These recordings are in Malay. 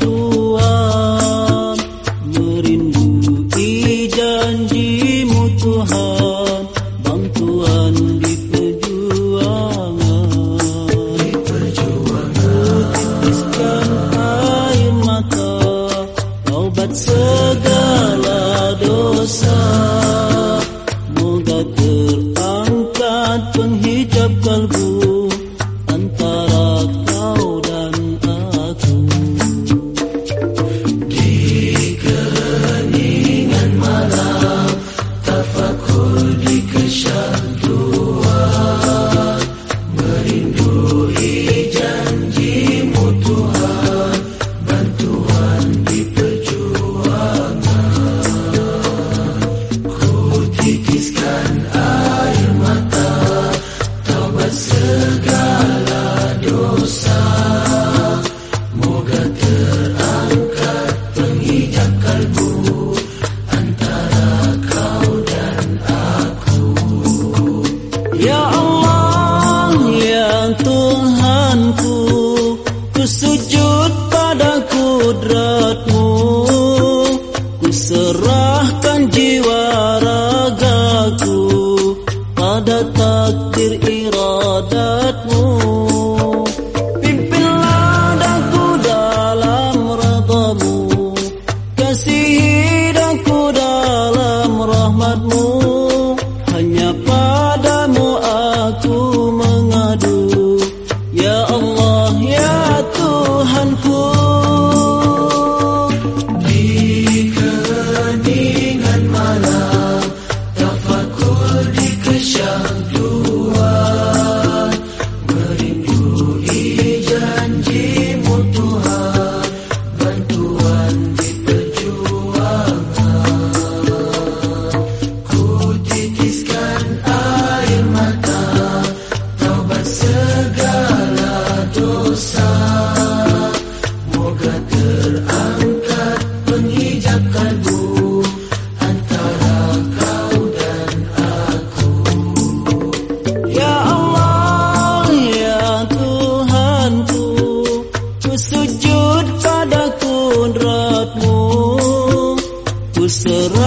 Dua Segera titiskan air mata taubat segala dosa. Moga terangkat penghijab kalbu antara kau dan aku. Ya allah ya tuhanku kusujud pada kudratmu. Kuserah takdir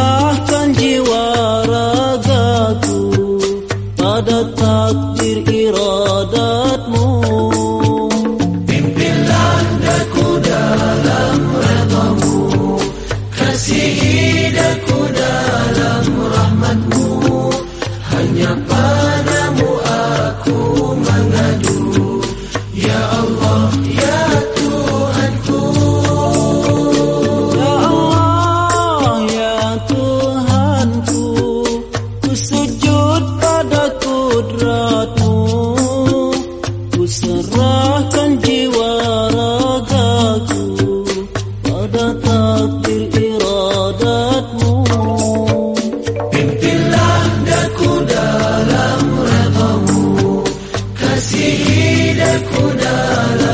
serahkan jiwa ragaku pada takdir iradatmu. Pimpinlah aku dalam redamu kasih hidupku dalam rahmatmu. Hanya pada به لكنا